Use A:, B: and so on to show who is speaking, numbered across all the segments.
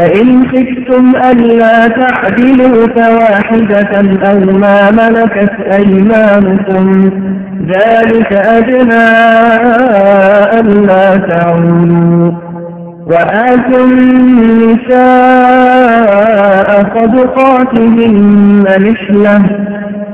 A: فإن خفتم ألا تعدلوا فواحدة أو ما ملكت أيمانكم ذلك أدنى ألا تعولوا. وآتوا النساء صدقاتهن نحلة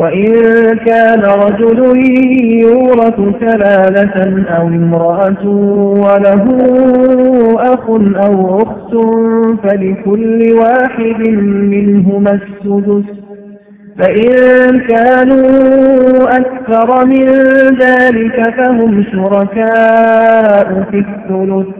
A: وإن كان رجل يورث كلالة أو امرأة وله أخ أو أخت فلكل واحد منهما السدس فإن كانوا أكثر من ذلك فهم شركاء في الثلث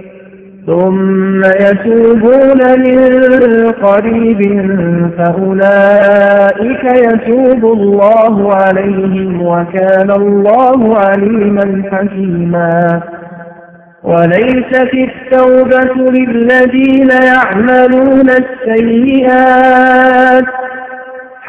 A: ثم يتوبون من قريب فأولئك يتوب الله عليهم وكان الله عليما حكيما. وليست التوبة للذين يعملون السيئات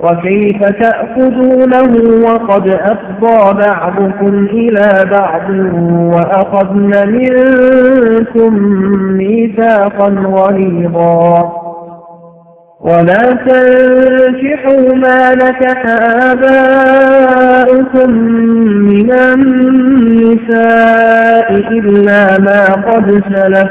A: وكيف تأخذونه وقد أفضى بعضكم إلى بعض وأخذن منكم ميثاقا غليظا. ولا تنكحوا ما نكح آباؤكم من النساء إلا ما قد سلف.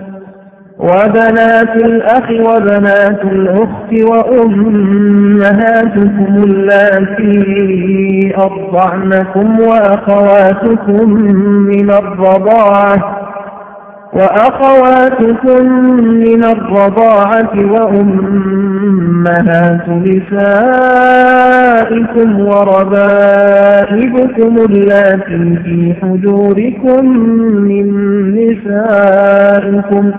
A: وبنات الأخ وبنات الأخت وأمهاتكم التي أرضعنكم وأخواتكم من الرضاعة وأخواتكم من الرضاعة وأمهات نسائكم وربائبكم التي في حجوركم من نسائكم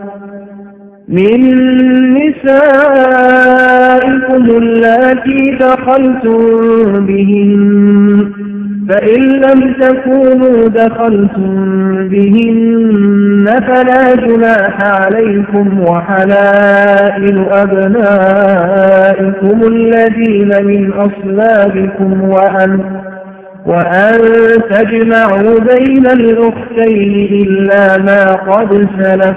A: من نسائكم التي دخلتم بهن فإن لم تكونوا دخلتم بهن فلا جناح عليكم وحلائل أبنائكم الذين من أصلابكم وأن وأن تجمعوا بين الأختين إلا ما قد سلف.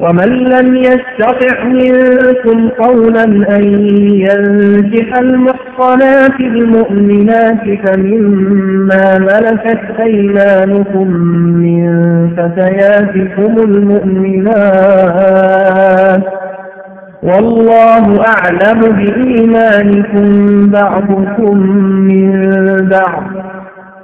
A: ومن لم يستطع منكم قولا أن ينجح المحصنات المؤمنات فمما ملكت أيمانكم من فتياتكم المؤمنات والله أعلم بإيمانكم بعضكم من بعض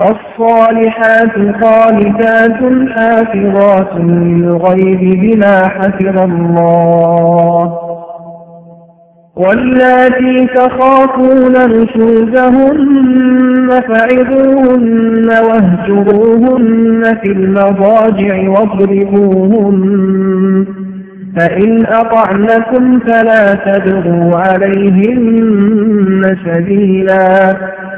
A: الصالحات خالدات حافظات للغيب بما حفظ الله واللاتي تخافون نشوزهن فعذوهن واهجروهن في المضاجع واضربوهن فإن أطعنكم فلا تبغوا عليهن سبيلا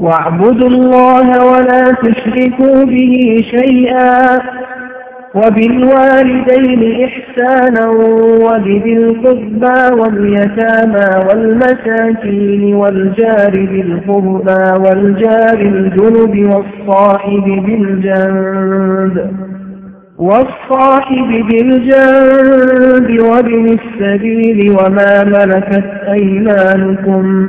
A: واعبدوا الله ولا تشركوا به شيئا وبالوالدين إحسانا وبذي القربى واليتامى والمساكين والجار بالقربى والجار الجنب والصاحب بالجنب والصاحب بالجنب وابن السبيل وما ملكت أيمانكم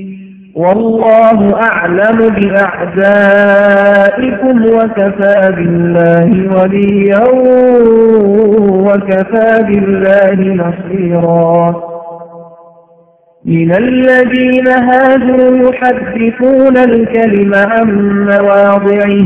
A: والله أعلم بأعدائكم وكفى بالله وليا وكفى بالله نصيرا. من الذين هادوا يحدثون الكلم عن مواضعه.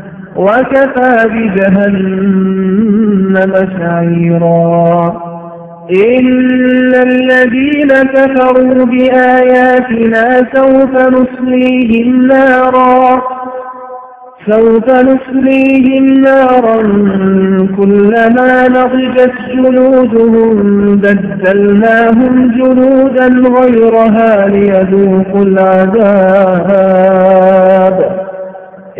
A: وكفى بجهنم سعيرا. إن الذين كفروا بآياتنا سوف نصليهم نارا. سوف نصليهم نارا كلما نضجت جلودهم بدلناهم جلودا غيرها ليذوقوا العذاب.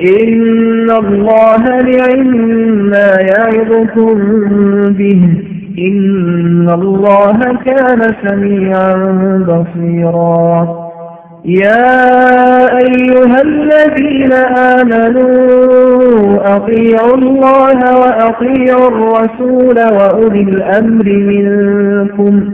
A: إن الله لعما يعظكم به إن الله كان سميعا بصيرا. يا أيها الذين آمنوا أطيعوا الله وأطيعوا الرسول وأولي الأمر منكم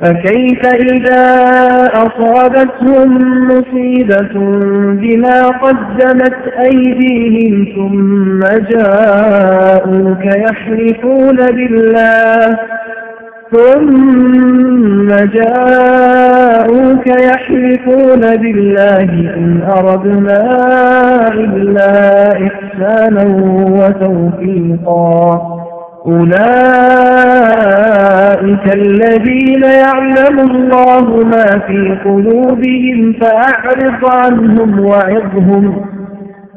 A: فكيف إذا أصابتهم مصيبة بما قدمت أيديهم ثم جاءوك يحلفون بالله ثم جاءوك يحلفون بالله إن أردنا إلا إحسانا وتوفيقا أولئك الذين يعلم الله ما في قلوبهم فأعرض عنهم وعظهم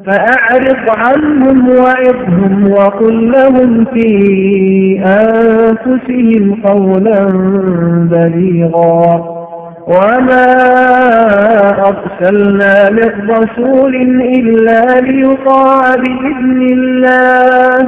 A: فأعرض عنهم وعظهم وقل لهم في أنفسهم قولا بليغا. وما أرسلنا من رسول إلا ليطاع بإذن الله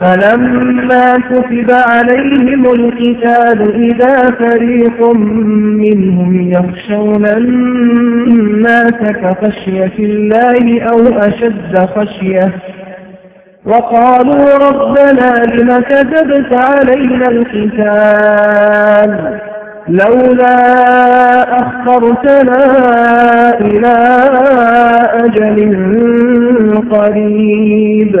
A: فلما كتب عليهم القتال إذا فريق منهم يخشون الناس كخشية الله أو أشد خشية وقالوا ربنا لم كذبت علينا القتال لولا أخرتنا إلى أجل قريب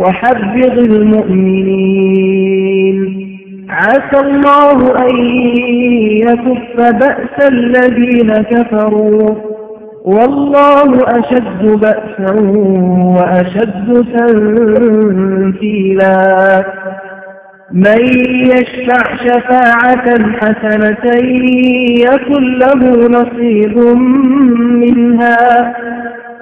A: وحبض المؤمنين. عسى الله أن يكف بأس الذين كفروا. والله أشد بأسا وأشد تنفيلا. من يشفع شفاعة حسنة يكن له نصيب منها.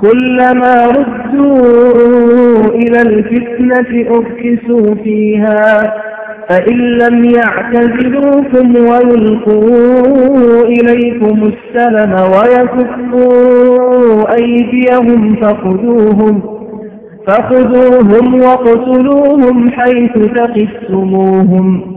A: كلما ردوا إلى الفتنة أركسوا فيها فإن لم يعتزلوكم ويلقوا إليكم السلم ويكفوا أيديهم فخذوهم فخذوهم واقتلوهم حيث تقسموهم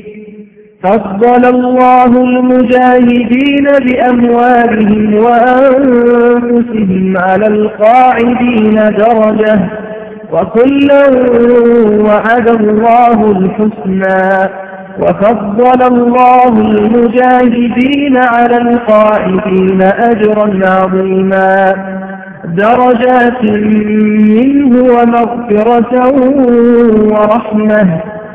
A: فضل الله المجاهدين بأموالهم وأنفسهم على القاعدين درجة وكلا وعد الله الحسنى وفضل الله المجاهدين على القاعدين أجرا عظيما درجات منه ومغفرة ورحمة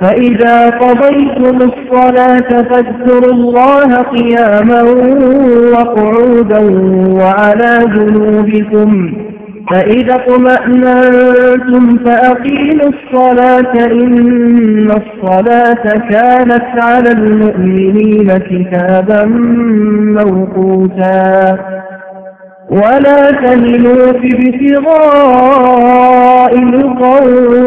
A: فإذا قضيتم الصلاة فاذكروا الله قياما وقعودا وعلى جنوبكم. فإذا اطمأنتم فأقيموا الصلاة إن الصلاة كانت على المؤمنين كتابا موقوتا. ولا تهنوا في ابتغاء القوم.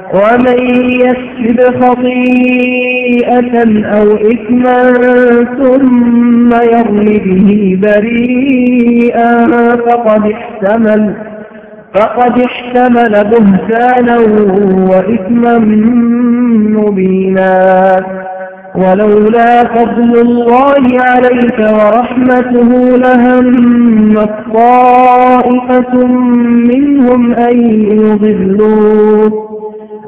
A: ومن يكسب خطيئة أو إثما ثم يرمي به بريئا فقد احتمل فقد احتمل بهتانا وإثما مبينا. ولولا فضل الله عليك ورحمته لهم طائفة منهم أن يضلوك.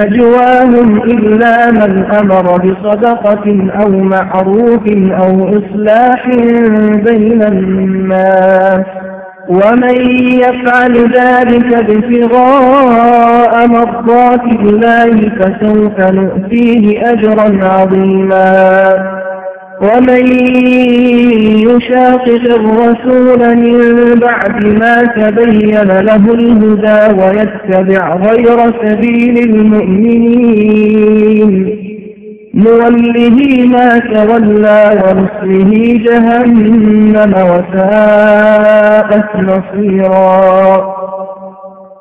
A: نجواهم إلا من أمر بصدقة أو معروف أو إصلاح بين الناس. ومن يفعل ذلك ابتغاء مرضات الله فسوف نؤتيه أجرا عظيما. ومن يشاقق الرسول من بعد ما تبين له الهدى ويتبع غير سبيل المؤمنين نوله ما تولى ونصله جهنم وساءت مصيرا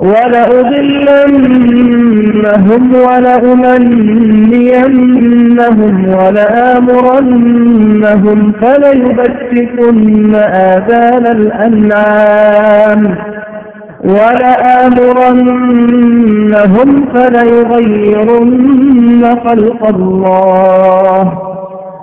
A: ولأذلنهم ولأمنينهم ولآمرنهم فليبتكن آذان الأنعام ولآمرنهم فليغيرن خلق الله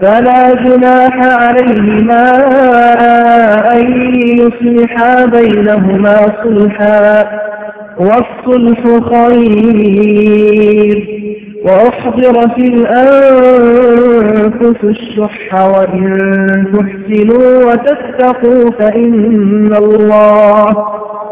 A: فلا جناح عليهما أن يصلحا بينهما صلحا والصلح خير وأحضرت الأنفس الشح وإن تحسنوا وتتقوا فإن الله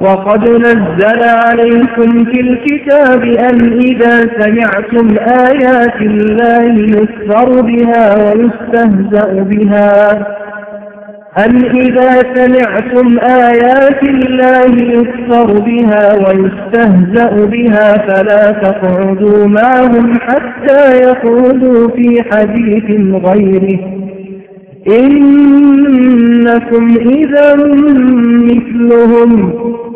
A: وقد نزل عليكم في الكتاب أن إذا سمعتم آيات الله يكفر بها ويستهزأ بها. أن إذا سمعتم آيات الله يكفر بها ويستهزأ بها فلا تقعدوا معهم حتى يقولوا في حديث غيره. إنكم إذا مثلهم.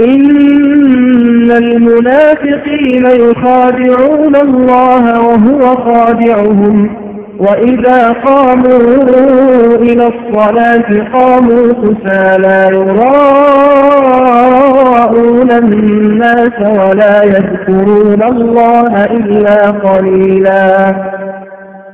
A: إن المنافقين يخادعون الله وهو خادعهم. وإذا قاموا إلى الصلاة قاموا كسى لا يراءون الناس ولا يذكرون الله إلا قليلا.